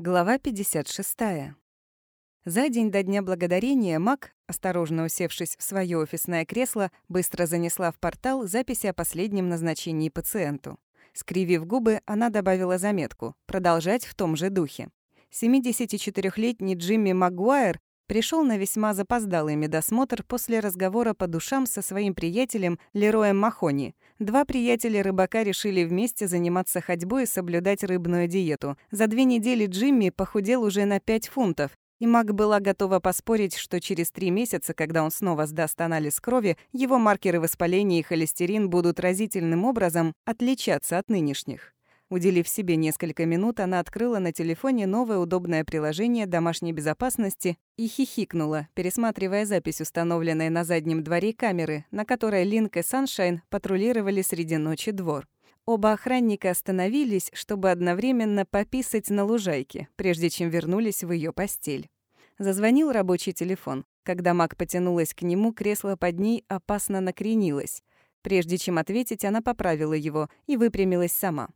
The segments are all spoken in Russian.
Глава 56. За день до Дня Благодарения Мак, осторожно усевшись в свое офисное кресло, быстро занесла в портал записи о последнем назначении пациенту. Скривив губы, она добавила заметку «Продолжать в том же духе». 74-летний Джимми Магуайр пришел на весьма запоздалый медосмотр после разговора по душам со своим приятелем Лероем Махони. Два приятеля рыбака решили вместе заниматься ходьбой и соблюдать рыбную диету. За две недели Джимми похудел уже на 5 фунтов, и Мак была готова поспорить, что через три месяца, когда он снова сдаст анализ крови, его маркеры воспаления и холестерин будут разительным образом отличаться от нынешних. Уделив себе несколько минут, она открыла на телефоне новое удобное приложение домашней безопасности и хихикнула, пересматривая запись, установленной на заднем дворе камеры, на которой Линк и Саншайн патрулировали среди ночи двор. Оба охранника остановились, чтобы одновременно пописать на лужайке, прежде чем вернулись в ее постель. Зазвонил рабочий телефон. Когда Мак потянулась к нему, кресло под ней опасно накренилось. Прежде чем ответить, она поправила его и выпрямилась сама.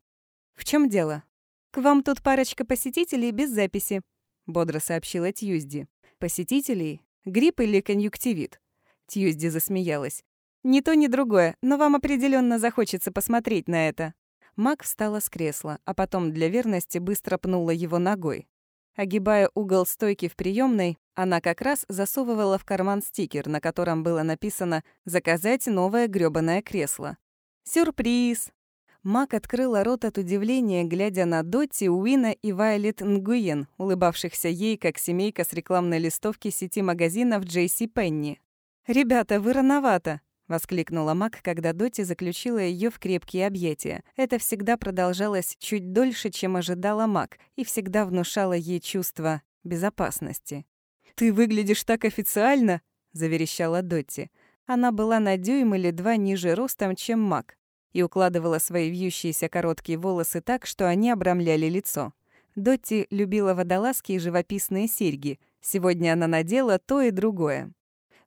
«В чем дело?» «К вам тут парочка посетителей без записи», — бодро сообщила Тьюзди. «Посетителей? Грипп или конъюнктивит?» Тьюзди засмеялась. «Ни то, ни другое, но вам определенно захочется посмотреть на это». Мак встала с кресла, а потом для верности быстро пнула его ногой. Огибая угол стойки в приемной, она как раз засовывала в карман стикер, на котором было написано «Заказать новое грёбаное кресло». «Сюрприз!» Мак открыла рот от удивления, глядя на Дотти, Уина и Вайлет Нгуен, улыбавшихся ей, как семейка с рекламной листовки сети магазинов Джейси Пенни. «Ребята, вы рановато!» — воскликнула Мак, когда Дотти заключила ее в крепкие объятия. Это всегда продолжалось чуть дольше, чем ожидала Мак, и всегда внушало ей чувство безопасности. «Ты выглядишь так официально!» — заверещала Дотти. Она была на дюйм или два ниже ростом, чем Мак, и укладывала свои вьющиеся короткие волосы так, что они обрамляли лицо. Дотти любила водолазки и живописные серьги. Сегодня она надела то и другое.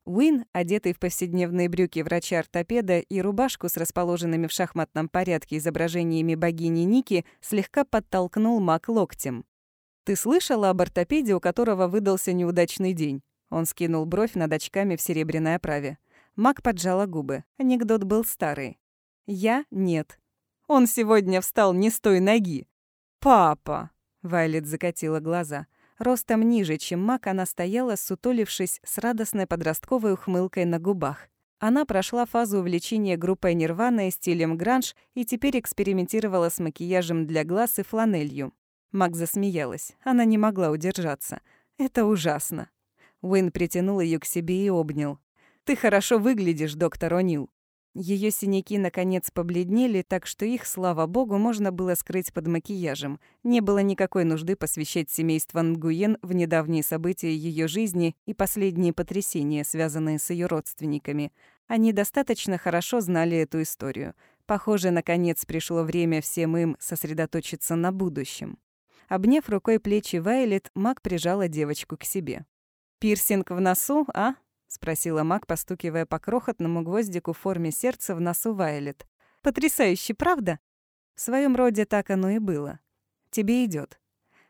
Уин, одетый в повседневные брюки врача-ортопеда и рубашку с расположенными в шахматном порядке изображениями богини Ники, слегка подтолкнул Мак локтем. «Ты слышала об ортопеде, у которого выдался неудачный день?» Он скинул бровь над очками в серебряной оправе. Мак поджала губы. Анекдот был старый. Я — нет. Он сегодня встал не с той ноги. «Папа!» — Вайлет закатила глаза. Ростом ниже, чем Мак, она стояла, сутулившись, с радостной подростковой ухмылкой на губах. Она прошла фазу увлечения группой Нирвана и стилем гранж и теперь экспериментировала с макияжем для глаз и фланелью. Мак засмеялась. Она не могла удержаться. «Это ужасно». Уин притянул ее к себе и обнял. «Ты хорошо выглядишь, доктор О'Нил». Ее синяки наконец побледнели, так что их, слава богу, можно было скрыть под макияжем. Не было никакой нужды посвящать семейство Нгуен в недавние события ее жизни и последние потрясения, связанные с ее родственниками. Они достаточно хорошо знали эту историю. Похоже, наконец пришло время всем им сосредоточиться на будущем. Обняв рукой плечи Вайлет, Мак прижала девочку к себе. «Пирсинг в носу, а?» — спросила Мак, постукивая по крохотному гвоздику в форме сердца в носу Вайлет. «Потрясающе, правда?» В своем роде так оно и было. «Тебе идет.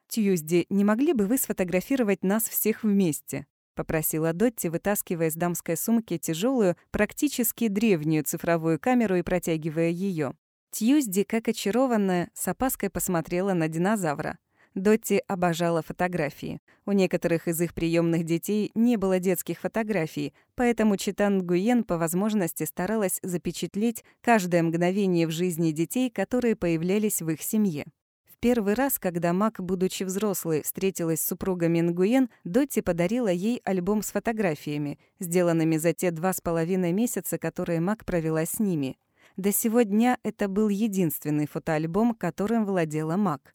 «Тьюзди, не могли бы вы сфотографировать нас всех вместе?» — попросила Дотти, вытаскивая из дамской сумки тяжелую, практически древнюю цифровую камеру и протягивая ее. Тьюзди, как очарованная, с опаской посмотрела на динозавра. Дотти обожала фотографии. У некоторых из их приемных детей не было детских фотографий, поэтому Читан Гуен по возможности старалась запечатлеть каждое мгновение в жизни детей, которые появлялись в их семье. В первый раз, когда Мак, будучи взрослой, встретилась с супругами Нгуен, Дотти подарила ей альбом с фотографиями, сделанными за те два с половиной месяца, которые Мак провела с ними. До сего дня это был единственный фотоальбом, которым владела Мак.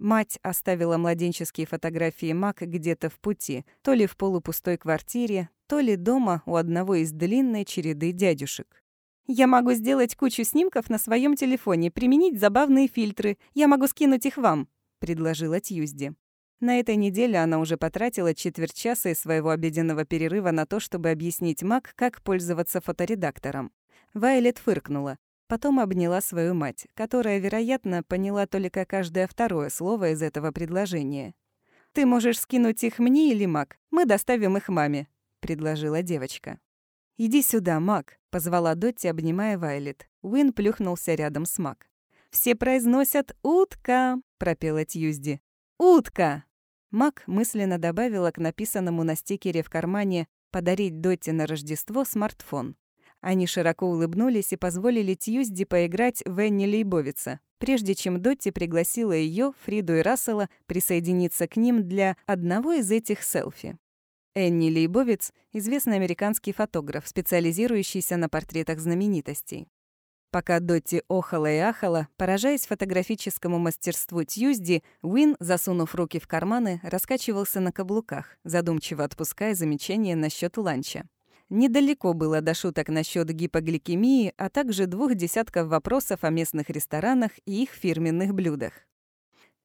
Мать оставила младенческие фотографии Мак где-то в пути, то ли в полупустой квартире, то ли дома у одного из длинной череды дядюшек. «Я могу сделать кучу снимков на своем телефоне, применить забавные фильтры. Я могу скинуть их вам», — предложила Тьюзди. На этой неделе она уже потратила четверть часа из своего обеденного перерыва на то, чтобы объяснить Мак, как пользоваться фоторедактором. Вайлет фыркнула. Потом обняла свою мать, которая, вероятно, поняла только каждое второе слово из этого предложения. «Ты можешь скинуть их мне или Мак. Мы доставим их маме», — предложила девочка. «Иди сюда, Мак», — позвала Дотти, обнимая Вайлет. Уин плюхнулся рядом с Мак. «Все произносят «утка», — пропела Тьюзди. «Утка!» Мак мысленно добавила к написанному на стикере в кармане «подарить Дотти на Рождество смартфон». Они широко улыбнулись и позволили Тьюзди поиграть в Энни Лейбовица, прежде чем Дотти пригласила ее, Фриду и Рассела, присоединиться к ним для одного из этих селфи. Энни Лейбовиц — известный американский фотограф, специализирующийся на портретах знаменитостей. Пока Дотти охала и ахала, поражаясь фотографическому мастерству Тьюзди, Уин, засунув руки в карманы, раскачивался на каблуках, задумчиво отпуская замечания насчет ланча. Недалеко было до шуток насчет гипогликемии, а также двух десятков вопросов о местных ресторанах и их фирменных блюдах.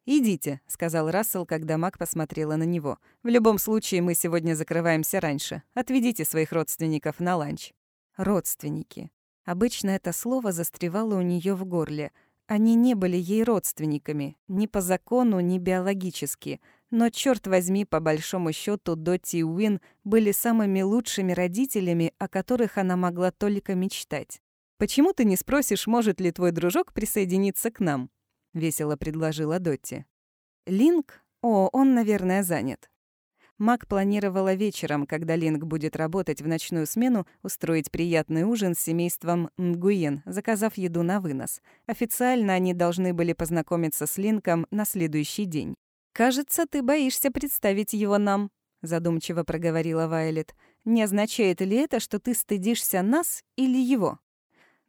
«Идите», — сказал Рассел, когда Мак посмотрела на него. «В любом случае, мы сегодня закрываемся раньше. Отведите своих родственников на ланч». Родственники. Обычно это слово застревало у нее в горле. Они не были ей родственниками, ни по закону, ни биологически. Но, черт возьми, по большому счету, Дотти и Уин были самыми лучшими родителями, о которых она могла только мечтать. «Почему ты не спросишь, может ли твой дружок присоединиться к нам?» — весело предложила Дотти. «Линк? О, он, наверное, занят. Мак планировала вечером, когда Линк будет работать в ночную смену, устроить приятный ужин с семейством Нгуен, заказав еду на вынос. Официально они должны были познакомиться с Линком на следующий день. «Кажется, ты боишься представить его нам», — задумчиво проговорила Вайлет. «Не означает ли это, что ты стыдишься нас или его?»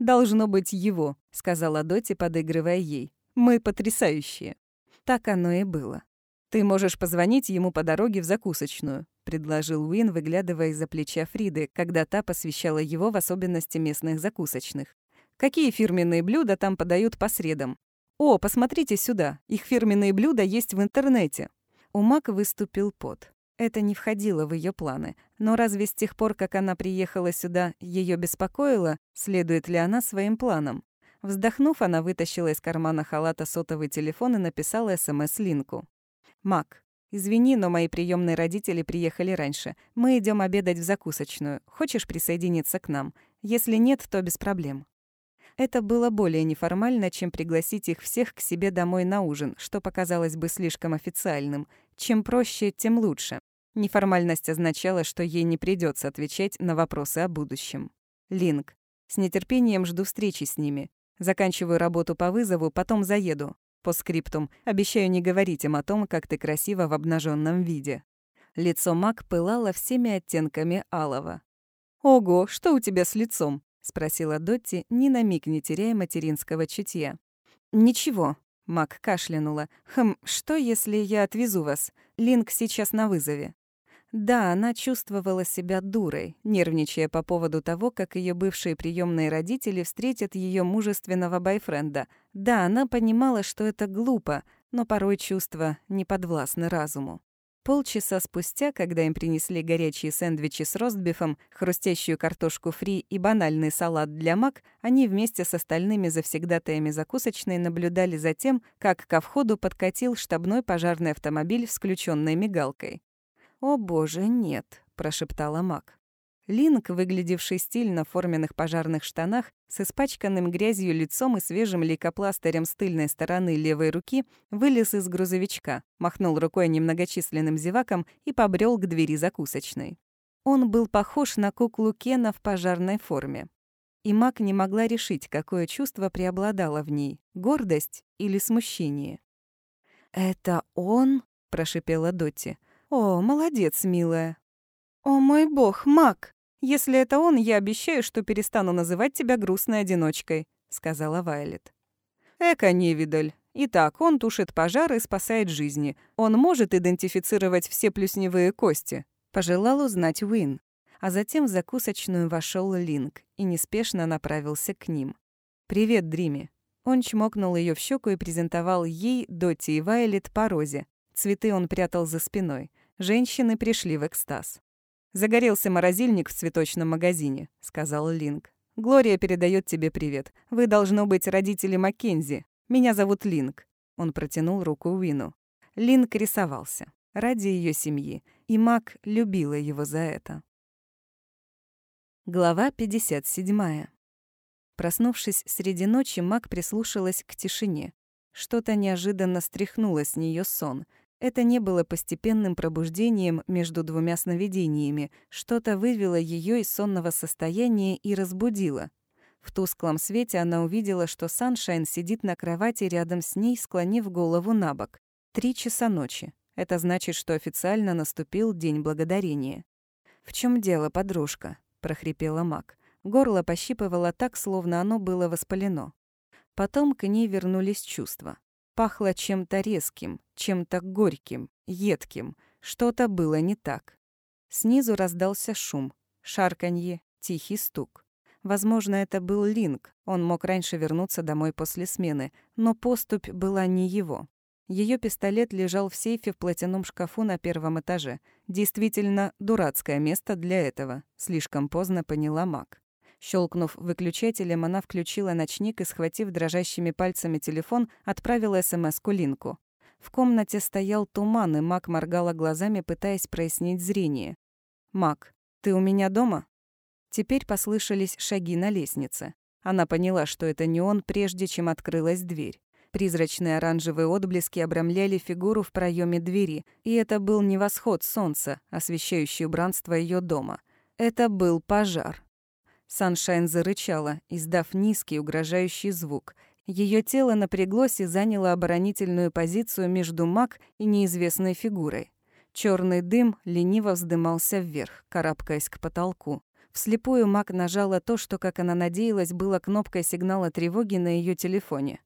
«Должно быть его», — сказала Доти, подыгрывая ей. «Мы потрясающие». Так оно и было. «Ты можешь позвонить ему по дороге в закусочную», — предложил Уин, выглядывая из-за плеча Фриды, когда та посвящала его в особенности местных закусочных. «Какие фирменные блюда там подают по средам? О, посмотрите сюда, их фирменные блюда есть в интернете». У Мак выступил пот. Это не входило в ее планы. Но разве с тех пор, как она приехала сюда, ее беспокоило, следует ли она своим планам? Вздохнув, она вытащила из кармана халата сотовый телефон и написала СМС Линку. «Мак, извини, но мои приемные родители приехали раньше. Мы идем обедать в закусочную. Хочешь присоединиться к нам? Если нет, то без проблем». Это было более неформально, чем пригласить их всех к себе домой на ужин, что показалось бы слишком официальным. Чем проще, тем лучше. Неформальность означала, что ей не придется отвечать на вопросы о будущем. Линк. С нетерпением жду встречи с ними. Заканчиваю работу по вызову, потом заеду. По скриптум обещаю не говорить им о том, как ты красива в обнаженном виде. Лицо Мак пылало всеми оттенками алого. «Ого, что у тебя с лицом?» — спросила Дотти, ни на миг не теряя материнского чутья. «Ничего», — Мак кашлянула. «Хм, что, если я отвезу вас? Линк сейчас на вызове». Да, она чувствовала себя дурой, нервничая по поводу того, как ее бывшие приемные родители встретят ее мужественного бойфренда. Да, она понимала, что это глупо, но порой чувства не подвластны разуму. Полчаса спустя, когда им принесли горячие сэндвичи с ростбифом, хрустящую картошку фри и банальный салат для мак, они вместе с остальными завсегдатаями закусочной наблюдали за тем, как ко входу подкатил штабной пожарный автомобиль с включенной мигалкой. «О боже, нет», — прошептала Мак. Линк, выглядевший стильно в форменных пожарных штанах, с испачканным грязью лицом и свежим лейкопластырем с тыльной стороны левой руки, вылез из грузовичка, махнул рукой немногочисленным зевакам и побрел к двери закусочной. Он был похож на куклу Кена в пожарной форме. И Мак не могла решить, какое чувство преобладало в ней — гордость или смущение. «Это он?» — прошипела Дотти. «О, молодец, милая». «О мой бог, Мак! Если это он, я обещаю, что перестану называть тебя грустной одиночкой», — сказала Вайлет. «Эка невидаль. Итак, он тушит пожар и спасает жизни. Он может идентифицировать все плюсневые кости», — пожелал узнать Уин. А затем в закусочную вошел Линк и неспешно направился к ним. «Привет, Дриме». Он чмокнул ее в щеку и презентовал ей, Дотти и Вайлет по розе. Цветы он прятал за спиной. Женщины пришли в экстаз. «Загорелся морозильник в цветочном магазине», — сказал Линк. «Глория передает тебе привет. Вы, должно быть, родители Маккензи. Меня зовут Линк». Он протянул руку Уину. Линк рисовался. ради ее семьи, и Мак любила его за это. Глава 57. Проснувшись среди ночи, Мак прислушалась к тишине. Что-то неожиданно стряхнуло с нее сон. Это не было постепенным пробуждением между двумя сновидениями. Что-то вывело ее из сонного состояния и разбудило. В тусклом свете она увидела, что Саншайн сидит на кровати рядом с ней, склонив голову на бок. Три часа ночи. Это значит, что официально наступил День Благодарения. «В чем дело, подружка?» — прохрипела Мак. Горло пощипывало так, словно оно было воспалено. Потом к ней вернулись чувства. Пахло чем-то резким, чем-то горьким, едким. Что-то было не так. Снизу раздался шум, шарканье, тихий стук. Возможно, это был Линк. Он мог раньше вернуться домой после смены, но поступь была не его. Ее пистолет лежал в сейфе в платяном шкафу на первом этаже. Действительно, дурацкое место для этого. Слишком поздно поняла Мак. Щелкнув выключателем, она включила ночник и, схватив дрожащими пальцами телефон, отправила СМС-ку Линку. В комнате стоял туман, и Мак моргала глазами, пытаясь прояснить зрение. «Мак, ты у меня дома?» Теперь послышались шаги на лестнице. Она поняла, что это не он, прежде чем открылась дверь. Призрачные оранжевые отблески обрамляли фигуру в проеме двери, и это был не восход солнца, освещающий убранство ее дома. Это был пожар. Саншайн зарычала, издав низкий угрожающий звук. Ее тело напряглось и заняло оборонительную позицию между маг и неизвестной фигурой. Черный дым лениво вздымался вверх, карабкаясь к потолку. Вслепую маг нажала то, что, как она надеялась, было кнопкой сигнала тревоги на ее телефоне.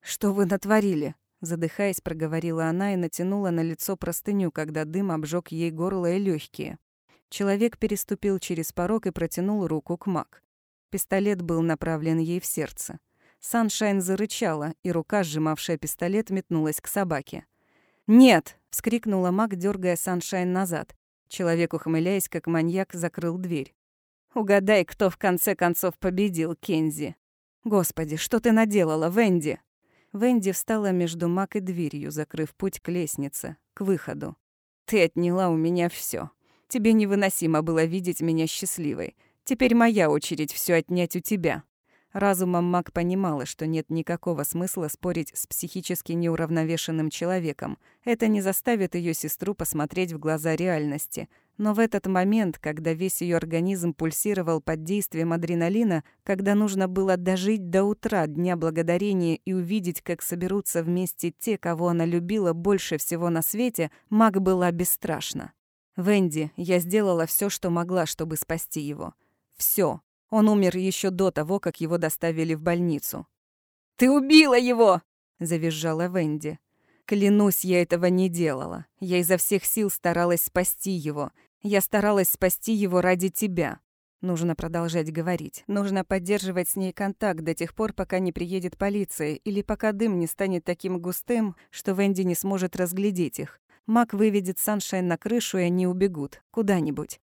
«Что вы натворили?» Задыхаясь, проговорила она и натянула на лицо простыню, когда дым обжег ей горло и легкие. Человек переступил через порог и протянул руку к Мак. Пистолет был направлен ей в сердце. Саншайн зарычала, и рука, сжимавшая пистолет, метнулась к собаке. «Нет!» — вскрикнула Мак, дергая Саншайн назад. Человек, ухмыляясь, как маньяк, закрыл дверь. «Угадай, кто в конце концов победил, Кензи!» «Господи, что ты наделала, Венди?» Венди встала между Мак и дверью, закрыв путь к лестнице, к выходу. «Ты отняла у меня все. Тебе невыносимо было видеть меня счастливой. Теперь моя очередь все отнять у тебя». Разумом Мак понимала, что нет никакого смысла спорить с психически неуравновешенным человеком. Это не заставит ее сестру посмотреть в глаза реальности. Но в этот момент, когда весь ее организм пульсировал под действием адреналина, когда нужно было дожить до утра Дня Благодарения и увидеть, как соберутся вместе те, кого она любила больше всего на свете, Мак была бесстрашна. «Венди, я сделала все, что могла, чтобы спасти его. Все, он умер еще до того, как его доставили в больницу. «Ты убила его!» — завизжала Венди. «Клянусь, я этого не делала. Я изо всех сил старалась спасти его. Я старалась спасти его ради тебя». Нужно продолжать говорить. Нужно поддерживать с ней контакт до тех пор, пока не приедет полиция, или пока дым не станет таким густым, что Венди не сможет разглядеть их. Мак выведет Саншайн на крышу, и они убегут. Куда-нибудь.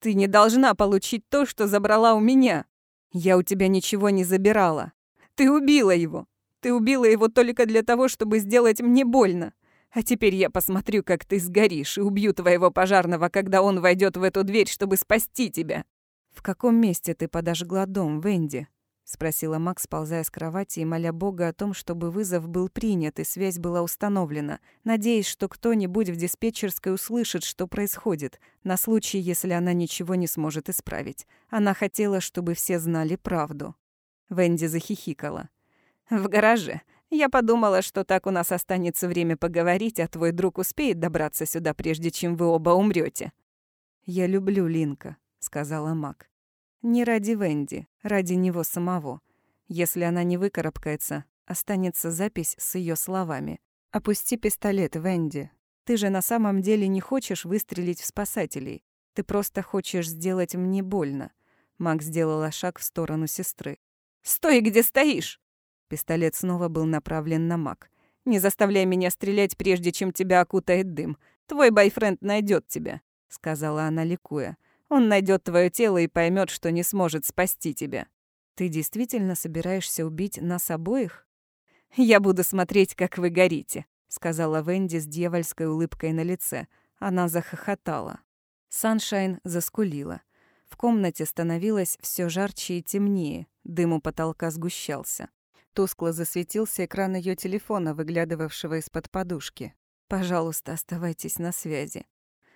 Ты не должна получить то, что забрала у меня. Я у тебя ничего не забирала. Ты убила его. Ты убила его только для того, чтобы сделать мне больно. А теперь я посмотрю, как ты сгоришь, и убью твоего пожарного, когда он войдет в эту дверь, чтобы спасти тебя. В каком месте ты подожгла дом, Венди? — спросила Макс, ползая с кровати и моля Бога о том, чтобы вызов был принят и связь была установлена, надеясь, что кто-нибудь в диспетчерской услышит, что происходит, на случай, если она ничего не сможет исправить. Она хотела, чтобы все знали правду. Венди захихикала. «В гараже. Я подумала, что так у нас останется время поговорить, а твой друг успеет добраться сюда, прежде чем вы оба умрете. «Я люблю Линка», — сказала Мак. Не ради Венди, ради него самого. Если она не выкарабкается, останется запись с ее словами. «Опусти пистолет, Венди. Ты же на самом деле не хочешь выстрелить в спасателей. Ты просто хочешь сделать мне больно». Макс сделала шаг в сторону сестры. «Стой, где стоишь!» Пистолет снова был направлен на Мак. «Не заставляй меня стрелять, прежде чем тебя окутает дым. Твой бойфренд найдет тебя», — сказала она, ликуя. Он найдет твое тело и поймет, что не сможет спасти тебя. Ты действительно собираешься убить нас обоих? Я буду смотреть, как вы горите, сказала Венди с дьявольской улыбкой на лице. Она захохотала. Саншайн заскулила. В комнате становилось все жарче и темнее, дым у потолка сгущался. Тускло засветился экран ее телефона, выглядывавшего из-под подушки. «Пожалуйста, оставайтесь на связи».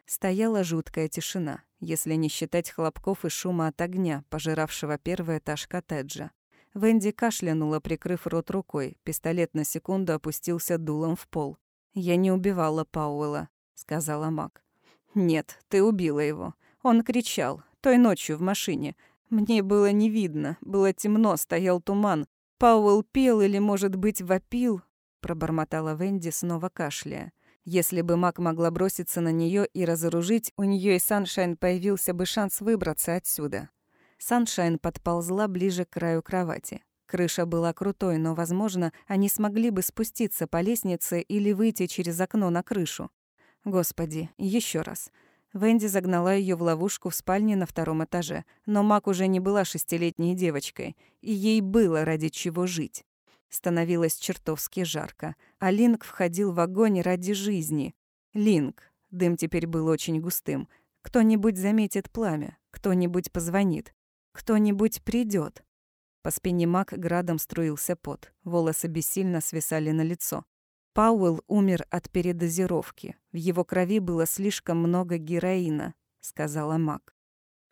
Стояла жуткая тишина, если не считать хлопков и шума от огня, пожиравшего первый этаж коттеджа. Венди кашлянула, прикрыв рот рукой. Пистолет на секунду опустился дулом в пол. «Я не убивала Пауэлла», — сказала Мак. «Нет, ты убила его. Он кричал. Той ночью в машине. Мне было не видно. Было темно, стоял туман. Пауэлл пел или, может быть, вопил?» Пробормотала Венди, снова кашляя. Если бы Мак могла броситься на нее и разоружить, у нее и Саншайн появился бы шанс выбраться отсюда. Саншайн подползла ближе к краю кровати. Крыша была крутой, но, возможно, они смогли бы спуститься по лестнице или выйти через окно на крышу. Господи, еще раз. Венди загнала ее в ловушку в спальне на втором этаже, но Мак уже не была шестилетней девочкой, и ей было ради чего жить. Становилось чертовски жарко, а Линк входил в огонь ради жизни. Линк. Дым теперь был очень густым. Кто-нибудь заметит пламя, кто-нибудь позвонит. Кто-нибудь придет. По спине Мак градом струился пот. Волосы бессильно свисали на лицо. Пауэлл умер от передозировки. В его крови было слишком много героина, сказала Мак.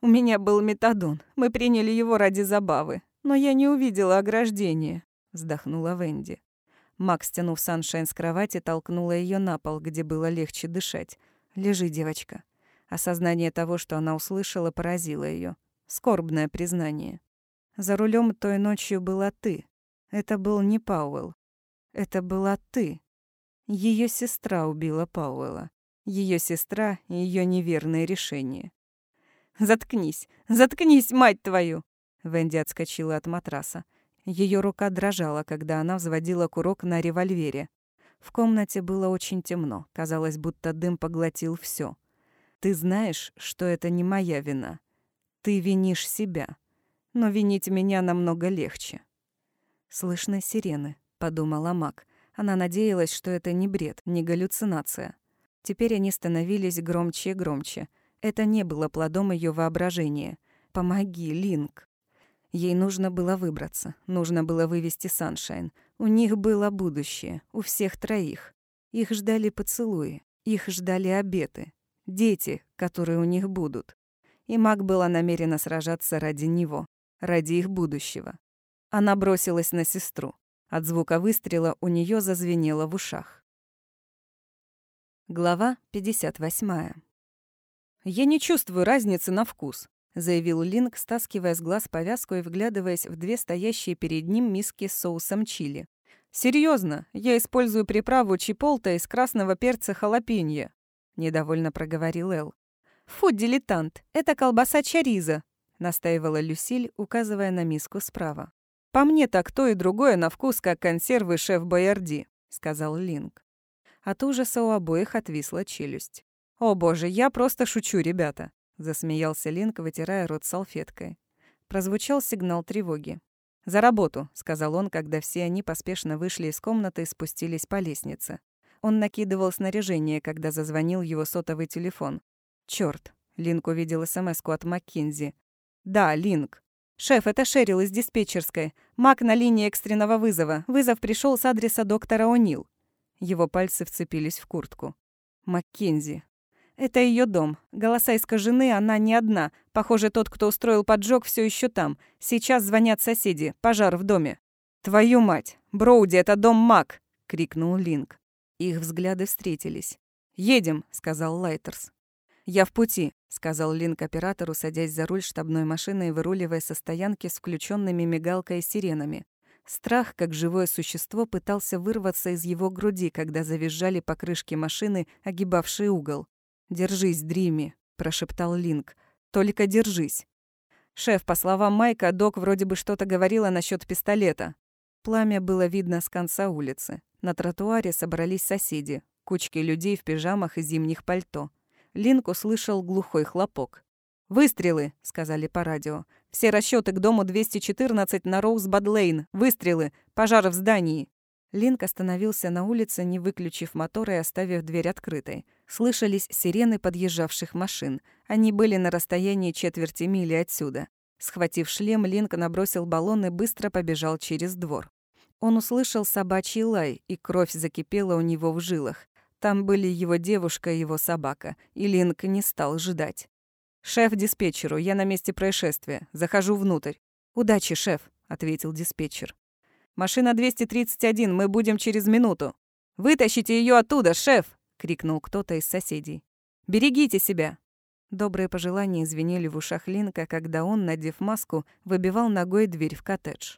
У меня был метадон. Мы приняли его ради забавы. Но я не увидела ограждения, вздохнула Венди. Мак, стянув Саншайн с кровати, толкнула ее на пол, где было легче дышать. «Лежи, девочка». Осознание того, что она услышала, поразило ее. Скорбное признание. За рулем той ночью была ты. Это был не Пауэлл. Это была ты. Ее сестра убила Пауэлла. Ее сестра и ее неверное решение. «Заткнись! Заткнись, мать твою!» Венди отскочила от матраса. Ее рука дрожала, когда она взводила курок на револьвере. В комнате было очень темно. Казалось, будто дым поглотил все. «Ты знаешь, что это не моя вина. Ты винишь себя. Но винить меня намного легче. Слышны сирены, подумала Мак. Она надеялась, что это не бред, не галлюцинация. Теперь они становились громче и громче. Это не было плодом ее воображения. «Помоги, Линк!» Ей нужно было выбраться, нужно было вывести Саншайн. У них было будущее, у всех троих. Их ждали поцелуи, их ждали обеты. Дети, которые у них будут и маг была намерена сражаться ради него, ради их будущего. Она бросилась на сестру. От звука выстрела у нее зазвенело в ушах. Глава 58. «Я не чувствую разницы на вкус», — заявил Линк, стаскивая с глаз повязку и вглядываясь в две стоящие перед ним миски с соусом чили. Серьезно, я использую приправу чиполта из красного перца халапеньо», — недовольно проговорил Эл. «Фу, дилетант, это колбаса чариза», — настаивала Люсиль, указывая на миску справа. «По мне так то и другое на вкус, как консервы шеф Боярди», — сказал Линк. От ужаса у обоих отвисла челюсть. «О боже, я просто шучу, ребята», — засмеялся Линк, вытирая рот салфеткой. Прозвучал сигнал тревоги. «За работу», — сказал он, когда все они поспешно вышли из комнаты и спустились по лестнице. Он накидывал снаряжение, когда зазвонил его сотовый телефон. Черт! Линк увидел смс от Маккинзи. «Да, Линк. Шеф, это Шерил из диспетчерской. Мак на линии экстренного вызова. Вызов пришел с адреса доктора О'Нил». Его пальцы вцепились в куртку. Маккензи. Это ее дом. Голоса искажены, она не одна. Похоже, тот, кто устроил поджог, все еще там. Сейчас звонят соседи. Пожар в доме. «Твою мать! Броуди, это дом Мак!» — крикнул Линк. Их взгляды встретились. «Едем», — сказал Лайтерс. «Я в пути», — сказал Линк оператору, садясь за руль штабной машины и выруливая со стоянки с включенными мигалкой и сиренами. Страх, как живое существо, пытался вырваться из его груди, когда завизжали покрышки машины, огибавшие угол. «Держись, Дрими», — прошептал Линк. «Только держись». «Шеф, по словам Майка, док вроде бы что-то говорила насчет пистолета». Пламя было видно с конца улицы. На тротуаре собрались соседи, кучки людей в пижамах и зимних пальто. Линк услышал глухой хлопок. «Выстрелы!» — сказали по радио. «Все расчеты к дому 214 на Роузбад-Лейн. Выстрелы! Пожар в здании!» Линк остановился на улице, не выключив мотор и оставив дверь открытой. Слышались сирены подъезжавших машин. Они были на расстоянии четверти мили отсюда. Схватив шлем, Линк набросил баллон и быстро побежал через двор. Он услышал собачий лай, и кровь закипела у него в жилах. Там были его девушка и его собака, и Линк не стал ждать. «Шеф диспетчеру, я на месте происшествия. Захожу внутрь». «Удачи, шеф», — ответил диспетчер. «Машина 231, мы будем через минуту». «Вытащите ее оттуда, шеф!» — крикнул кто-то из соседей. «Берегите себя!» Добрые пожелания звенели в ушах Линка, когда он, надев маску, выбивал ногой дверь в коттедж.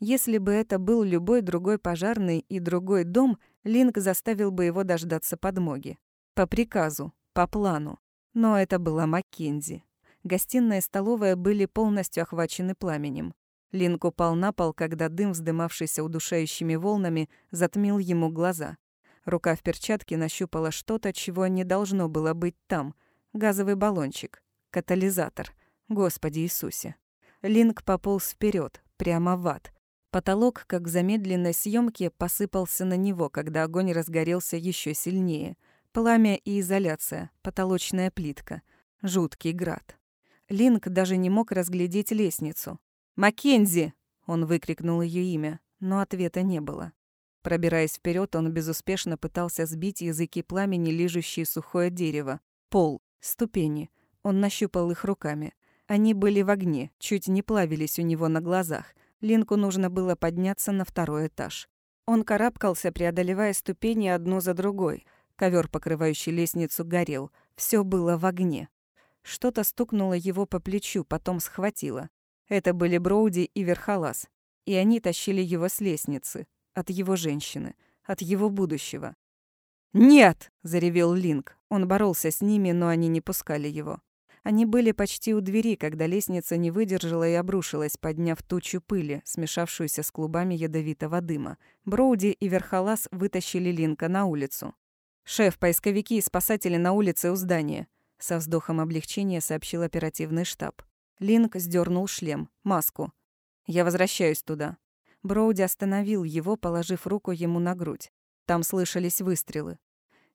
Если бы это был любой другой пожарный и другой дом, Линк заставил бы его дождаться подмоги. По приказу, по плану. Но это была Маккензи. Гостиная и столовая были полностью охвачены пламенем. Линк упал на пол, когда дым, вздымавшийся удушающими волнами, затмил ему глаза. Рука в перчатке нащупала что-то, чего не должно было быть там. Газовый баллончик. Катализатор. Господи Иисусе. Линк пополз вперед, прямо в ад. Потолок, как в замедленной съемке, посыпался на него, когда огонь разгорелся еще сильнее — Пламя и изоляция, потолочная плитка, жуткий град. Линк даже не мог разглядеть лестницу. «Маккензи!» — он выкрикнул ее имя, но ответа не было. Пробираясь вперед, он безуспешно пытался сбить языки пламени, лижущие сухое дерево. Пол, ступени. Он нащупал их руками. Они были в огне, чуть не плавились у него на глазах. Линку нужно было подняться на второй этаж. Он карабкался, преодолевая ступени одну за другой. Ковер, покрывающий лестницу, горел. Все было в огне. Что-то стукнуло его по плечу, потом схватило. Это были Броуди и Верхолаз. И они тащили его с лестницы. От его женщины. От его будущего. «Нет!» — заревел Линк. Он боролся с ними, но они не пускали его. Они были почти у двери, когда лестница не выдержала и обрушилась, подняв тучу пыли, смешавшуюся с клубами ядовитого дыма. Броуди и Верхолаз вытащили Линка на улицу. «Шеф, поисковики и спасатели на улице у здания», — со вздохом облегчения сообщил оперативный штаб. Линк сдернул шлем, маску. «Я возвращаюсь туда». Броуди остановил его, положив руку ему на грудь. Там слышались выстрелы.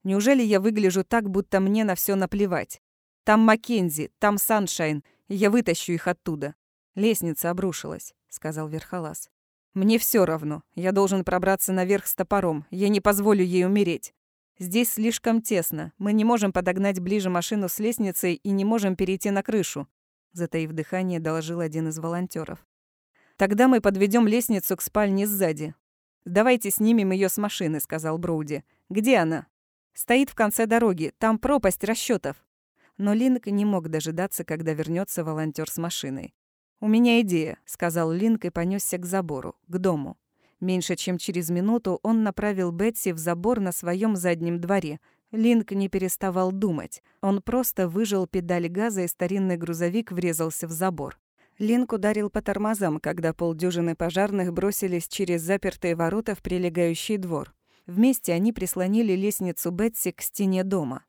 «Неужели я выгляжу так, будто мне на все наплевать? Там Маккензи, там Саншайн, я вытащу их оттуда». «Лестница обрушилась», — сказал Верхолаз. «Мне все равно. Я должен пробраться наверх с топором. Я не позволю ей умереть. Здесь слишком тесно. Мы не можем подогнать ближе машину с лестницей и не можем перейти на крышу», затаив дыхание, доложил один из волонтеров. «Тогда мы подведем лестницу к спальне сзади. Давайте снимем ее с машины», — сказал Броуди. «Где она?» «Стоит в конце дороги. Там пропасть расчетов. Но Линк не мог дожидаться, когда вернется волонтер с машиной. «У меня идея», — сказал Линк и понесся к забору, к дому. Меньше чем через минуту он направил Бетси в забор на своем заднем дворе. Линк не переставал думать. Он просто выжил педаль газа, и старинный грузовик врезался в забор. Линк ударил по тормозам, когда полдюжины пожарных бросились через запертые ворота в прилегающий двор. Вместе они прислонили лестницу Бетси к стене дома.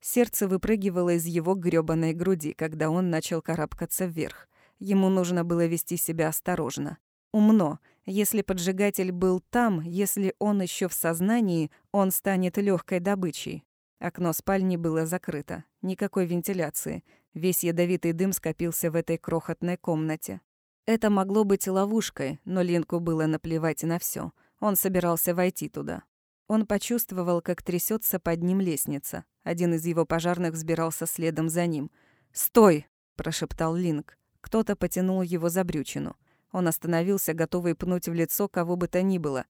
Сердце выпрыгивало из его грёбаной груди, когда он начал карабкаться вверх. Ему нужно было вести себя осторожно. Умно, если поджигатель был там, если он еще в сознании, он станет легкой добычей. Окно спальни было закрыто. Никакой вентиляции. Весь ядовитый дым скопился в этой крохотной комнате. Это могло быть ловушкой, но Линку было наплевать на все. Он собирался войти туда. Он почувствовал, как трясется под ним лестница. Один из его пожарных взбирался следом за ним. «Стой!» – прошептал Линк. Кто-то потянул его за брючину. Он остановился, готовый пнуть в лицо кого бы то ни было.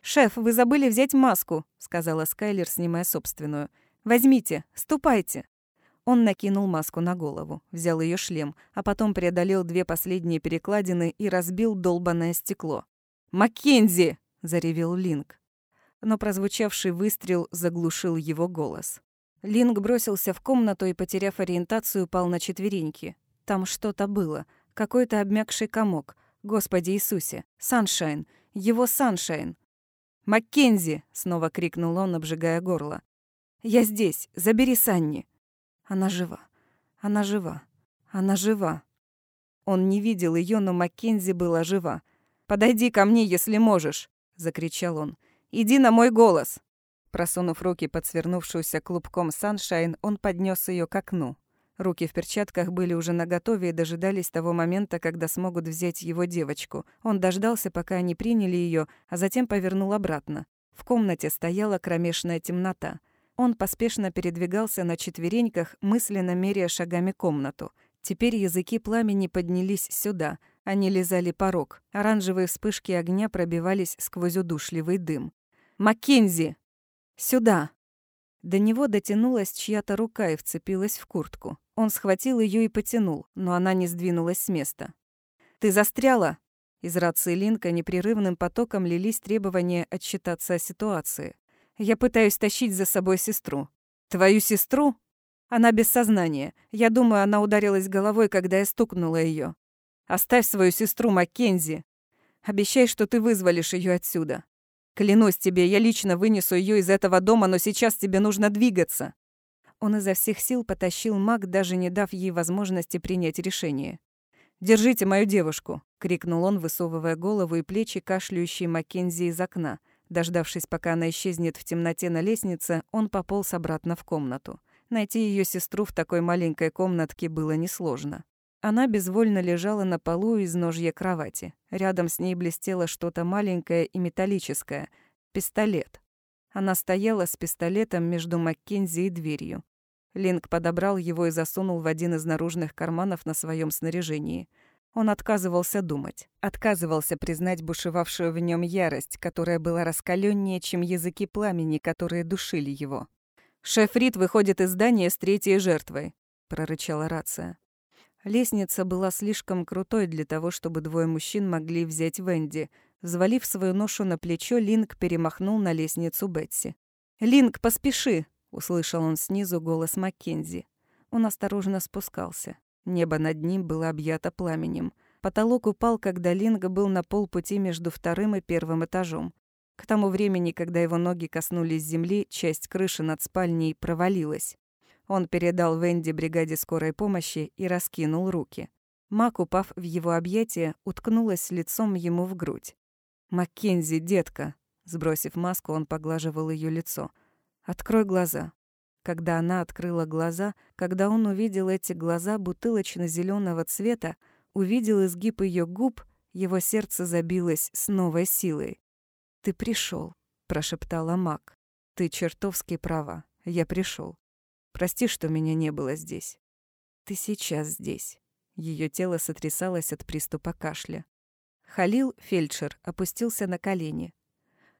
«Шеф, вы забыли взять маску», — сказала Скайлер, снимая собственную. «Возьмите, ступайте». Он накинул маску на голову, взял ее шлем, а потом преодолел две последние перекладины и разбил долбанное стекло. «Маккензи!» — заревел Линк. Но прозвучавший выстрел заглушил его голос. Линк бросился в комнату и, потеряв ориентацию, упал на четвереньки. Там что-то было, какой-то обмякший комок, Господи Иисусе! Саншайн! Его Саншайн! «Маккензи!» — снова крикнул он, обжигая горло. «Я здесь! Забери Санни!» Она жива. Она жива. Она жива. Он не видел ее, но Маккензи была жива. «Подойди ко мне, если можешь!» — закричал он. «Иди на мой голос!» Просунув руки под свернувшуюся клубком Саншайн, он поднес ее к окну. Руки в перчатках были уже наготове и дожидались того момента, когда смогут взять его девочку. Он дождался, пока они приняли ее, а затем повернул обратно. В комнате стояла кромешная темнота. Он поспешно передвигался на четвереньках, мысленно меряя шагами комнату. Теперь языки пламени поднялись сюда. Они лизали порог. Оранжевые вспышки огня пробивались сквозь удушливый дым. «Маккензи!» «Сюда!» До него дотянулась чья-то рука и вцепилась в куртку. Он схватил ее и потянул, но она не сдвинулась с места. «Ты застряла?» Из рации Линка непрерывным потоком лились требования отчитаться о ситуации. «Я пытаюсь тащить за собой сестру». «Твою сестру?» «Она без сознания. Я думаю, она ударилась головой, когда я стукнула ее. Оставь свою сестру, Маккензи. Обещай, что ты вызволишь ее отсюда. Клянусь тебе, я лично вынесу ее из этого дома, но сейчас тебе нужно двигаться». Он изо всех сил потащил маг, даже не дав ей возможности принять решение. «Держите мою девушку!» — крикнул он, высовывая голову и плечи кашляющей Маккензи из окна. Дождавшись, пока она исчезнет в темноте на лестнице, он пополз обратно в комнату. Найти ее сестру в такой маленькой комнатке было несложно. Она безвольно лежала на полу из ножья кровати. Рядом с ней блестело что-то маленькое и металлическое — пистолет. Она стояла с пистолетом между Маккензи и дверью. Линк подобрал его и засунул в один из наружных карманов на своем снаряжении. Он отказывался думать, отказывался признать бушевавшую в нем ярость, которая была раскаленнее, чем языки пламени, которые душили его. «Шеф Рид выходит из здания с третьей жертвой», — прорычала рация. Лестница была слишком крутой для того, чтобы двое мужчин могли взять Венди. Взвалив свою ношу на плечо, Линк перемахнул на лестницу Бетси. «Линк, поспеши!» — услышал он снизу голос Маккензи. Он осторожно спускался. Небо над ним было объято пламенем. Потолок упал, когда Линк был на полпути между вторым и первым этажом. К тому времени, когда его ноги коснулись земли, часть крыши над спальней провалилась. Он передал Венди бригаде скорой помощи и раскинул руки. Мак, упав в его объятия, уткнулась лицом ему в грудь. «Маккензи, детка!» Сбросив маску, он поглаживал ее лицо. «Открой глаза». Когда она открыла глаза, когда он увидел эти глаза бутылочно зеленого цвета, увидел изгиб ее губ, его сердце забилось с новой силой. «Ты пришел, прошептала Мак. «Ты чертовски права. Я пришел. Прости, что меня не было здесь. Ты сейчас здесь. Ее тело сотрясалось от приступа кашля. Халил, фельдшер, опустился на колени.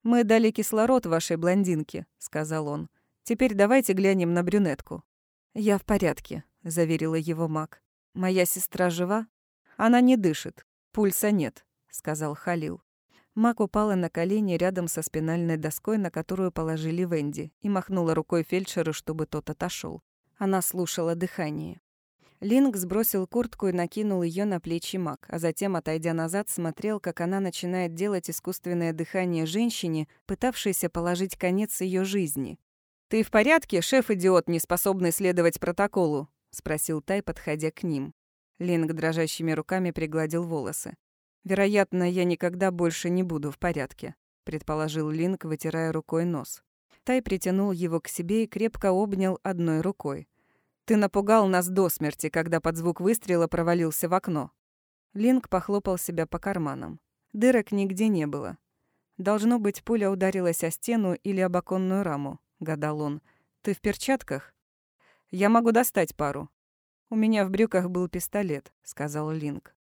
«Мы дали кислород вашей блондинке», — сказал он. «Теперь давайте глянем на брюнетку». «Я в порядке», — заверила его маг. «Моя сестра жива?» «Она не дышит. Пульса нет», — сказал Халил. Мак упала на колени рядом со спинальной доской, на которую положили Венди, и махнула рукой фельдшеру, чтобы тот отошел. Она слушала дыхание. Линк сбросил куртку и накинул ее на плечи Мак, а затем, отойдя назад, смотрел, как она начинает делать искусственное дыхание женщине, пытавшейся положить конец ее жизни. «Ты в порядке, шеф-идиот, не способный следовать протоколу?» — спросил Тай, подходя к ним. Линк дрожащими руками пригладил волосы. «Вероятно, я никогда больше не буду в порядке», — предположил Линк, вытирая рукой нос. Тай притянул его к себе и крепко обнял одной рукой. «Ты напугал нас до смерти, когда под звук выстрела провалился в окно». Линк похлопал себя по карманам. Дырок нигде не было. «Должно быть, пуля ударилась о стену или об оконную раму», — гадал он. «Ты в перчатках?» «Я могу достать пару». «У меня в брюках был пистолет», — сказал Линк.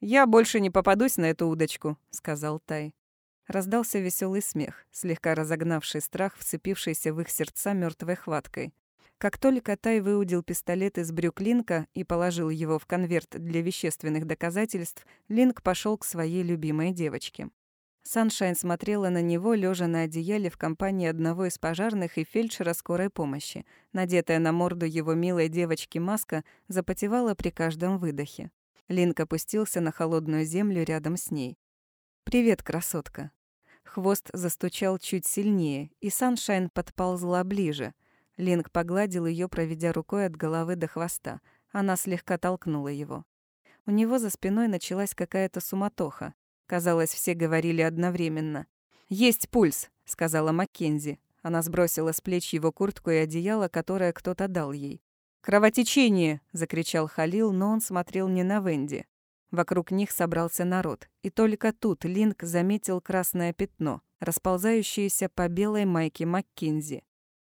«Я больше не попадусь на эту удочку», — сказал Тай. Раздался веселый смех, слегка разогнавший страх, вцепившийся в их сердца мертвой хваткой. Как только Тай выудил пистолет из брюк Линка и положил его в конверт для вещественных доказательств, Линк пошел к своей любимой девочке. Саншайн смотрела на него, лежа на одеяле в компании одного из пожарных и фельдшера скорой помощи. Надетая на морду его милой девочки маска запотевала при каждом выдохе. Линк опустился на холодную землю рядом с ней. «Привет, красотка». Хвост застучал чуть сильнее, и Саншайн подползла ближе. Линк погладил ее, проведя рукой от головы до хвоста. Она слегка толкнула его. У него за спиной началась какая-то суматоха. Казалось, все говорили одновременно. «Есть пульс», — сказала Маккензи. Она сбросила с плеч его куртку и одеяло, которое кто-то дал ей. «Кровотечение!» — закричал Халил, но он смотрел не на Венди. Вокруг них собрался народ, и только тут Линк заметил красное пятно, расползающееся по белой майке Маккензи.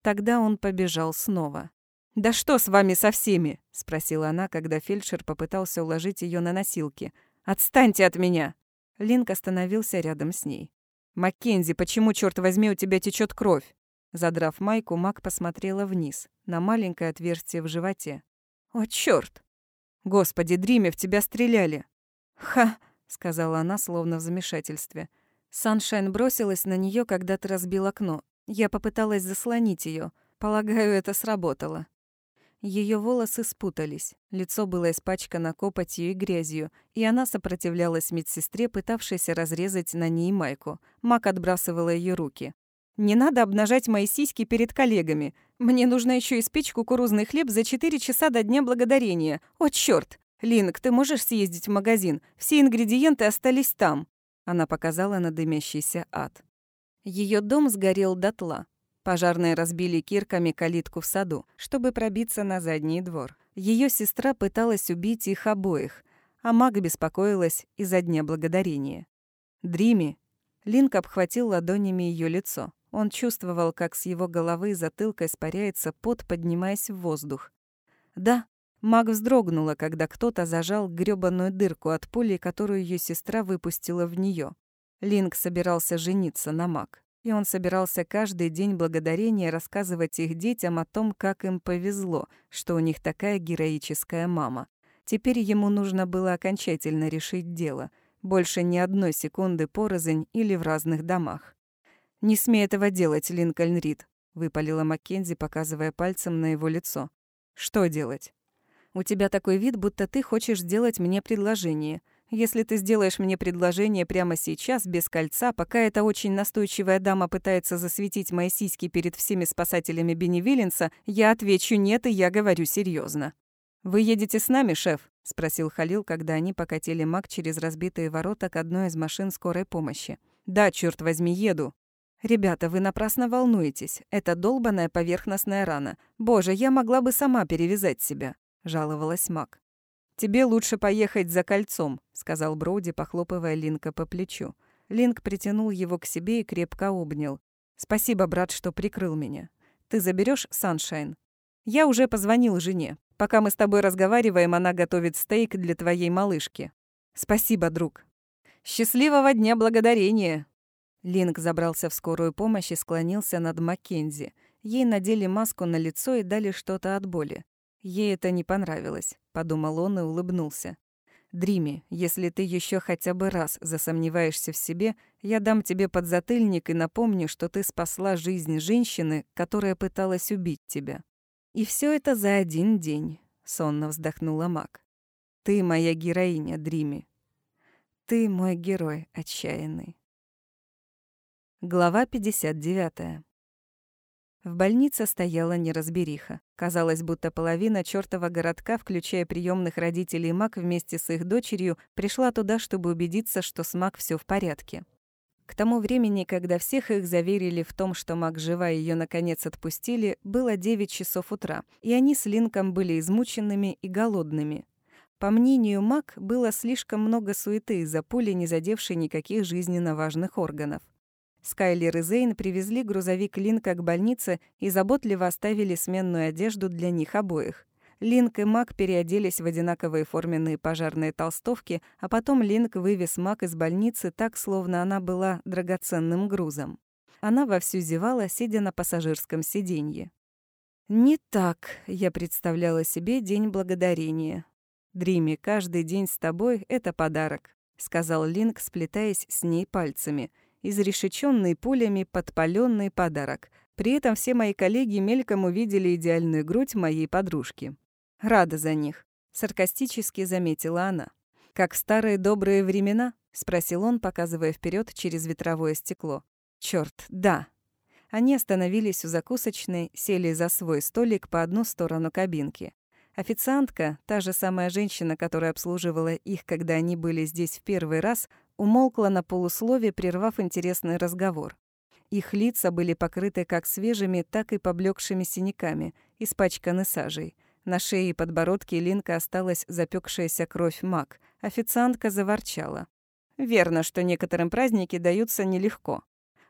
Тогда он побежал снова. «Да что с вами со всеми?» — спросила она, когда фельдшер попытался уложить ее на носилки. «Отстаньте от меня!» Линк остановился рядом с ней. «Маккензи, почему, черт возьми, у тебя течет кровь?» Задрав майку, Мак посмотрела вниз, на маленькое отверстие в животе. «О, черт! Господи, Дриме, в тебя стреляли!» «Ха!» — сказала она, словно в замешательстве. Саншайн бросилась на нее, когда ты разбил окно. Я попыталась заслонить ее. Полагаю, это сработало. Ее волосы спутались, лицо было испачкано копотью и грязью, и она сопротивлялась медсестре, пытавшейся разрезать на ней майку. Мак отбрасывала ее руки. «Не надо обнажать мои сиськи перед коллегами. Мне нужно еще испечь кукурузный хлеб за 4 часа до Дня Благодарения. О, черт! Линк, ты можешь съездить в магазин? Все ингредиенты остались там». Она показала на дымящийся ад. Ее дом сгорел дотла. Пожарные разбили кирками калитку в саду, чтобы пробиться на задний двор. Ее сестра пыталась убить их обоих, а маг беспокоилась из-за Дня Благодарения. Дрими. Линк обхватил ладонями ее лицо. Он чувствовал, как с его головы и затылка испаряется пот, поднимаясь в воздух. Да, маг вздрогнула, когда кто-то зажал грёбаную дырку от пули, которую ее сестра выпустила в нее. Линк собирался жениться на маг. И он собирался каждый день благодарения рассказывать их детям о том, как им повезло, что у них такая героическая мама. Теперь ему нужно было окончательно решить дело. Больше ни одной секунды порознь или в разных домах. «Не смей этого делать, Линкольн Рид», — выпалила Маккензи, показывая пальцем на его лицо. «Что делать?» «У тебя такой вид, будто ты хочешь сделать мне предложение. Если ты сделаешь мне предложение прямо сейчас, без кольца, пока эта очень настойчивая дама пытается засветить мои сиськи перед всеми спасателями Беневиленса, я отвечу «нет», и я говорю серьезно. «Вы едете с нами, шеф?» — спросил Халил, когда они покатили маг через разбитые ворота к одной из машин скорой помощи. «Да, черт возьми, еду». «Ребята, вы напрасно волнуетесь. Это долбаная поверхностная рана. Боже, я могла бы сама перевязать себя», — жаловалась маг. «Тебе лучше поехать за кольцом», — сказал Броуди, похлопывая Линка по плечу. Линк притянул его к себе и крепко обнял. «Спасибо, брат, что прикрыл меня. Ты заберешь Саншайн?» «Я уже позвонил жене. Пока мы с тобой разговариваем, она готовит стейк для твоей малышки». «Спасибо, друг». «Счастливого дня благодарения!» Линк забрался в скорую помощь и склонился над Маккензи. Ей надели маску на лицо и дали что-то от боли. Ей это не понравилось, подумал он и улыбнулся. Дрими, если ты еще хотя бы раз засомневаешься в себе, я дам тебе подзатыльник и напомню, что ты спасла жизнь женщины, которая пыталась убить тебя. И все это за один день, сонно вздохнула Мак. Ты моя героиня, Дрими. Ты мой герой отчаянный. Глава 59. В больнице стояла неразбериха. Казалось, будто половина чёртова городка, включая приемных родителей Мак вместе с их дочерью, пришла туда, чтобы убедиться, что с Мак всё в порядке. К тому времени, когда всех их заверили в том, что Мак жива и её наконец отпустили, было 9 часов утра, и они с Линком были измученными и голодными. По мнению Мак, было слишком много суеты из-за пули, не задевшей никаких жизненно важных органов. Скайлер и Зейн привезли грузовик Линка к больнице и заботливо оставили сменную одежду для них обоих. Линк и Мак переоделись в одинаковые форменные пожарные толстовки, а потом Линк вывез Мак из больницы так, словно она была драгоценным грузом. Она вовсю зевала, сидя на пассажирском сиденье. «Не так я представляла себе День Благодарения. Дрими, каждый день с тобой — это подарок», — сказал Линк, сплетаясь с ней пальцами — изрешеченный пулями подпаленный подарок. При этом все мои коллеги мельком увидели идеальную грудь моей подружки. Рада за них, саркастически заметила она. Как в старые добрые времена? спросил он, показывая вперед через ветровое стекло. Черт, да. Они остановились у закусочной, сели за свой столик по одну сторону кабинки. Официантка, та же самая женщина, которая обслуживала их, когда они были здесь в первый раз, умолкла на полуслове, прервав интересный разговор. Их лица были покрыты как свежими, так и поблекшими синяками, испачканы сажей. На шее и подбородке Линка осталась запекшаяся кровь мак. Официантка заворчала. «Верно, что некоторым праздники даются нелегко».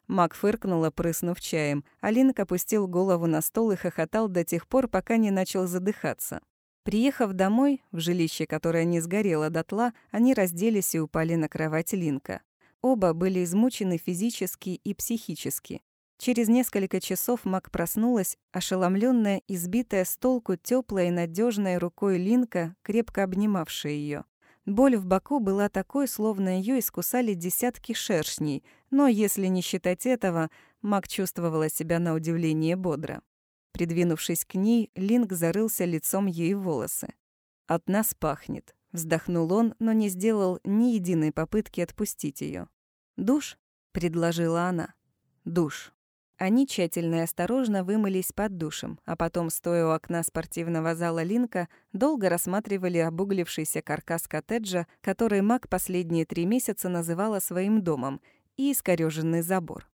Мак фыркнула, прыснув чаем, а Линк опустил голову на стол и хохотал до тех пор, пока не начал задыхаться. Приехав домой, в жилище, которое не сгорело дотла, они разделись и упали на кровать Линка. Оба были измучены физически и психически. Через несколько часов Мак проснулась, ошеломленная, избитая с толку теплой и надежной рукой Линка, крепко обнимавшая ее. Боль в боку была такой, словно ее искусали десятки шершней, но если не считать этого, Мак чувствовала себя на удивление бодро. Придвинувшись к ней, Линк зарылся лицом ей в волосы. «От нас пахнет», — вздохнул он, но не сделал ни единой попытки отпустить ее. «Душ?» — предложила она. «Душ». Они тщательно и осторожно вымылись под душем, а потом, стоя у окна спортивного зала Линка, долго рассматривали обуглившийся каркас коттеджа, который Мак последние три месяца называла своим домом, и искорёженный забор.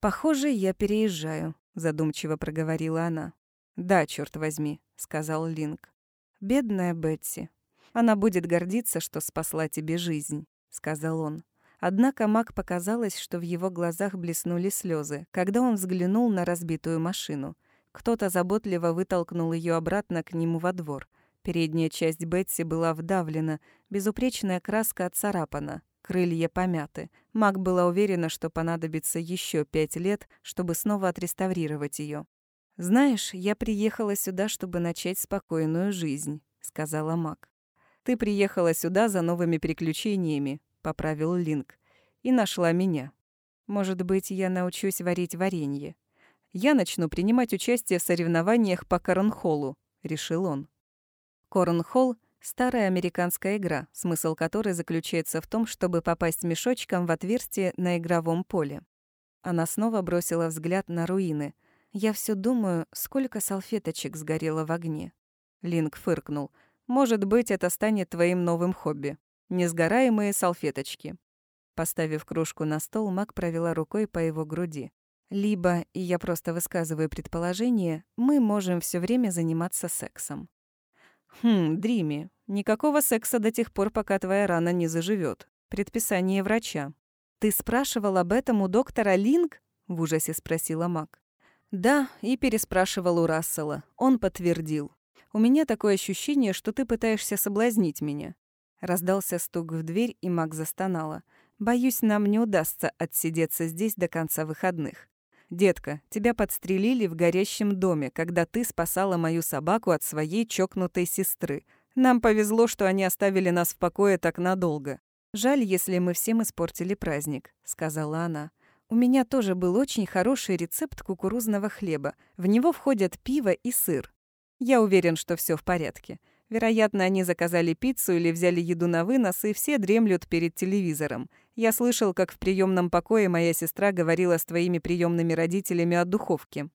«Похоже, я переезжаю», задумчиво проговорила она. Да, черт возьми, сказал Линк. Бедная Бетси. Она будет гордиться, что спасла тебе жизнь, сказал он. Однако Мак показалось, что в его глазах блеснули слезы, когда он взглянул на разбитую машину. Кто-то заботливо вытолкнул ее обратно к нему во двор. Передняя часть Бетси была вдавлена, безупречная краска отцарапана, крылья помяты. Мак была уверена, что понадобится еще пять лет, чтобы снова отреставрировать ее. «Знаешь, я приехала сюда, чтобы начать спокойную жизнь», — сказала Мак. «Ты приехала сюда за новыми приключениями», — поправил Линк, — «и нашла меня. Может быть, я научусь варить варенье. Я начну принимать участие в соревнованиях по Корнхоллу», — решил он. Корнхолл Старая американская игра, смысл которой заключается в том, чтобы попасть мешочком в отверстие на игровом поле. Она снова бросила взгляд на руины. «Я все думаю, сколько салфеточек сгорело в огне». Линк фыркнул. «Может быть, это станет твоим новым хобби. Несгораемые салфеточки». Поставив кружку на стол, Мак провела рукой по его груди. «Либо, и я просто высказываю предположение, мы можем все время заниматься сексом». «Хм, Дрими, никакого секса до тех пор, пока твоя рана не заживет. Предписание врача». «Ты спрашивал об этом у доктора Линк?» — в ужасе спросила Мак. «Да, и переспрашивал у Рассела. Он подтвердил. У меня такое ощущение, что ты пытаешься соблазнить меня». Раздался стук в дверь, и Мак застонала. «Боюсь, нам не удастся отсидеться здесь до конца выходных. «Детка, тебя подстрелили в горящем доме, когда ты спасала мою собаку от своей чокнутой сестры. Нам повезло, что они оставили нас в покое так надолго. Жаль, если мы всем испортили праздник», — сказала она. «У меня тоже был очень хороший рецепт кукурузного хлеба. В него входят пиво и сыр. Я уверен, что все в порядке. Вероятно, они заказали пиццу или взяли еду на вынос, и все дремлют перед телевизором. Я слышал, как в приемном покое моя сестра говорила с твоими приемными родителями о духовке.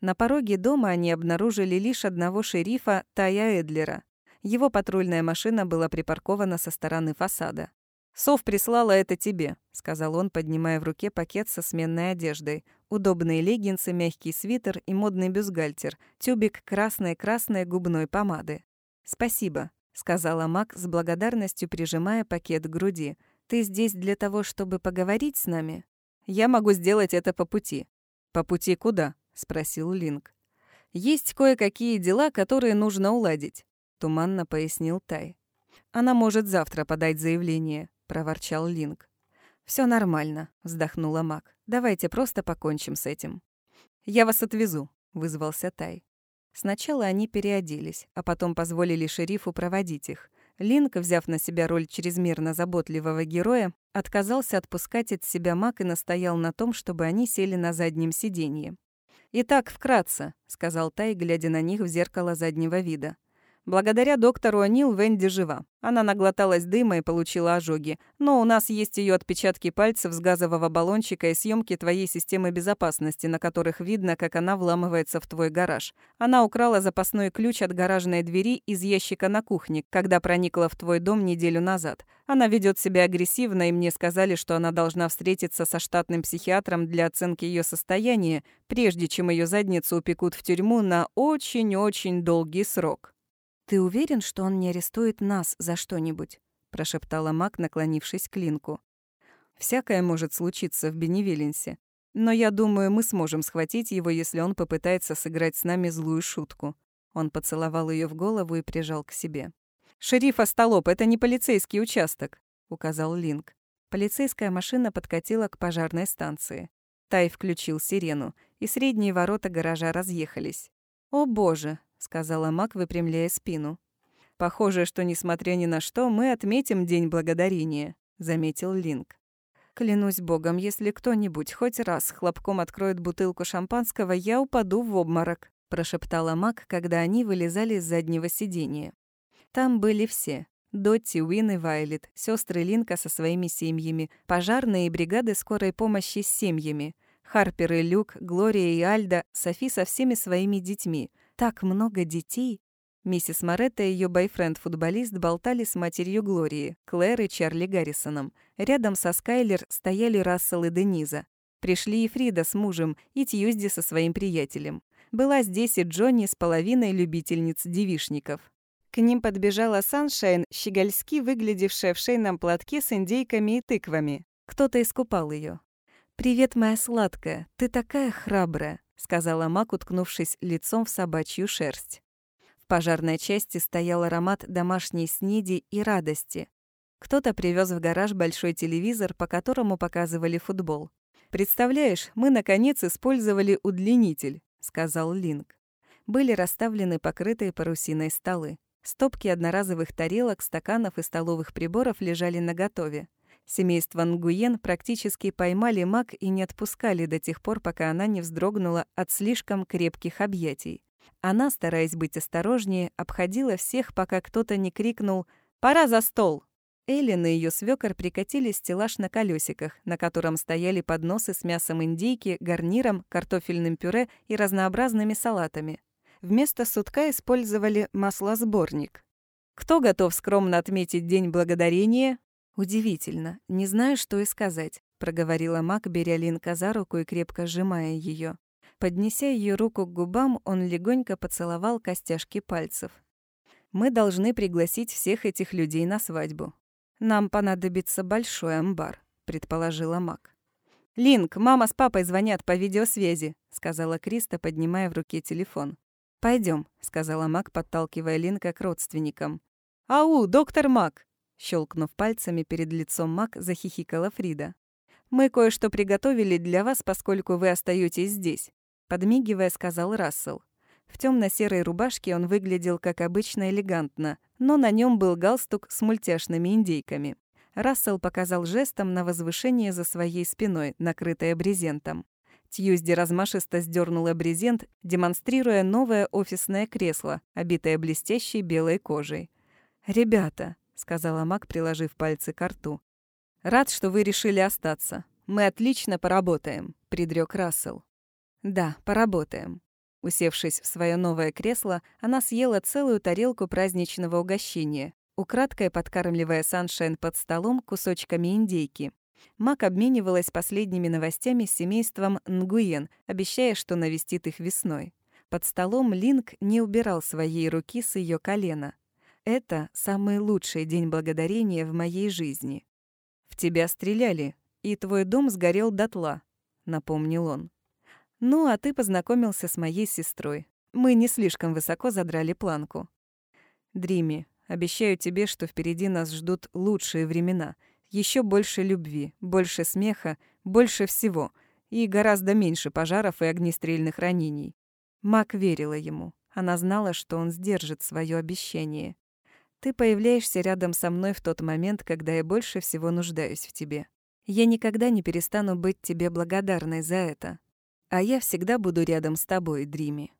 На пороге дома они обнаружили лишь одного шерифа Тая Эдлера. Его патрульная машина была припаркована со стороны фасада. «Сов прислала это тебе», — сказал он, поднимая в руке пакет со сменной одеждой. Удобные леггинсы, мягкий свитер и модный бюстгальтер, тюбик красной-красной губной помады. «Спасибо», — сказала Мак с благодарностью, прижимая пакет к груди. «Ты здесь для того, чтобы поговорить с нами?» «Я могу сделать это по пути». «По пути куда?» — спросил Линк. «Есть кое-какие дела, которые нужно уладить», — туманно пояснил Тай. «Она может завтра подать заявление», — проворчал Линк. Все нормально», — вздохнула Мак. «Давайте просто покончим с этим». «Я вас отвезу», — вызвался Тай. Сначала они переоделись, а потом позволили шерифу проводить их. Линк, взяв на себя роль чрезмерно заботливого героя, отказался отпускать от себя маг и настоял на том, чтобы они сели на заднем сиденье. «Итак, вкратце», — сказал Тай, глядя на них в зеркало заднего вида. Благодаря доктору Анил Венди жива. Она наглоталась дыма и получила ожоги. Но у нас есть ее отпечатки пальцев с газового баллончика и съемки твоей системы безопасности, на которых видно, как она вламывается в твой гараж. Она украла запасной ключ от гаражной двери из ящика на кухне, когда проникла в твой дом неделю назад. Она ведет себя агрессивно, и мне сказали, что она должна встретиться со штатным психиатром для оценки ее состояния, прежде чем ее задницу упекут в тюрьму на очень-очень долгий срок. «Ты уверен, что он не арестует нас за что-нибудь?» — прошептала Мак, наклонившись к Линку. «Всякое может случиться в Беневиленсе. Но я думаю, мы сможем схватить его, если он попытается сыграть с нами злую шутку». Он поцеловал ее в голову и прижал к себе. «Шериф Остолоп, это не полицейский участок», — указал Линк. Полицейская машина подкатила к пожарной станции. Тай включил сирену, и средние ворота гаража разъехались. «О боже!» Сказала Мак, выпрямляя спину. Похоже, что несмотря ни на что, мы отметим День благодарения, заметил Линк. Клянусь богом, если кто-нибудь хоть раз хлопком откроет бутылку шампанского, я упаду в обморок, прошептала Мак, когда они вылезали из заднего сиденья. Там были все: Дотти, Уин и Вайлет, сестры Линка со своими семьями, пожарные и бригады скорой помощи с семьями, Харпер и Люк, Глория и Альда, Софи со всеми своими детьми, так много детей!» Миссис Моретта и ее бойфренд-футболист болтали с матерью Глории, Клэр и Чарли Гаррисоном. Рядом со Скайлер стояли Рассел и Дениза. Пришли и Фрида с мужем, и Тьюзди со своим приятелем. Была здесь и Джонни с половиной любительниц девишников. К ним подбежала Саншайн, щегольски выглядевшая в шейном платке с индейками и тыквами. Кто-то искупал ее. «Привет, моя сладкая, ты такая храбрая сказала Мак, уткнувшись лицом в собачью шерсть. В пожарной части стоял аромат домашней снеди и радости. Кто-то привез в гараж большой телевизор, по которому показывали футбол. «Представляешь, мы, наконец, использовали удлинитель», — сказал Линк. Были расставлены покрытые парусиной столы. Стопки одноразовых тарелок, стаканов и столовых приборов лежали наготове. Семейство Нгуен практически поймали маг и не отпускали до тех пор, пока она не вздрогнула от слишком крепких объятий. Она, стараясь быть осторожнее, обходила всех, пока кто-то не крикнул «Пора за стол!». Эллен и ее свекор прикатили стеллаж на колесиках, на котором стояли подносы с мясом индейки, гарниром, картофельным пюре и разнообразными салатами. Вместо сутка использовали маслосборник. Кто готов скромно отметить День Благодарения? «Удивительно. Не знаю, что и сказать», — проговорила Мак, беря Линка за руку и крепко сжимая ее. Поднеся ее руку к губам, он легонько поцеловал костяшки пальцев. «Мы должны пригласить всех этих людей на свадьбу. Нам понадобится большой амбар», — предположила Мак. «Линк, мама с папой звонят по видеосвязи», — сказала Криста, поднимая в руке телефон. Пойдем, сказала Мак, подталкивая Линка к родственникам. «Ау, доктор Мак!» Щелкнув пальцами перед лицом Мак, захихикала Фрида. «Мы кое-что приготовили для вас, поскольку вы остаетесь здесь», подмигивая, сказал Рассел. В темно-серой рубашке он выглядел, как обычно, элегантно, но на нем был галстук с мультяшными индейками. Рассел показал жестом на возвышение за своей спиной, накрытое брезентом. Тьюзди размашисто сдернула брезент, демонстрируя новое офисное кресло, обитое блестящей белой кожей. «Ребята», сказала Мак, приложив пальцы к рту. «Рад, что вы решили остаться. Мы отлично поработаем», — предрек Рассел. «Да, поработаем». Усевшись в свое новое кресло, она съела целую тарелку праздничного угощения, украдкой подкармливая Саншайн под столом кусочками индейки. Мак обменивалась последними новостями с семейством Нгуен, обещая, что навестит их весной. Под столом Линк не убирал своей руки с ее колена. Это самый лучший день благодарения в моей жизни. В тебя стреляли, и твой дом сгорел дотла, напомнил он. Ну, а ты познакомился с моей сестрой. Мы не слишком высоко задрали планку. Дрими, обещаю тебе, что впереди нас ждут лучшие времена. Еще больше любви, больше смеха, больше всего. И гораздо меньше пожаров и огнестрельных ранений. Мак верила ему. Она знала, что он сдержит свое обещание. Ты появляешься рядом со мной в тот момент, когда я больше всего нуждаюсь в тебе. Я никогда не перестану быть тебе благодарной за это. А я всегда буду рядом с тобой, Дрими.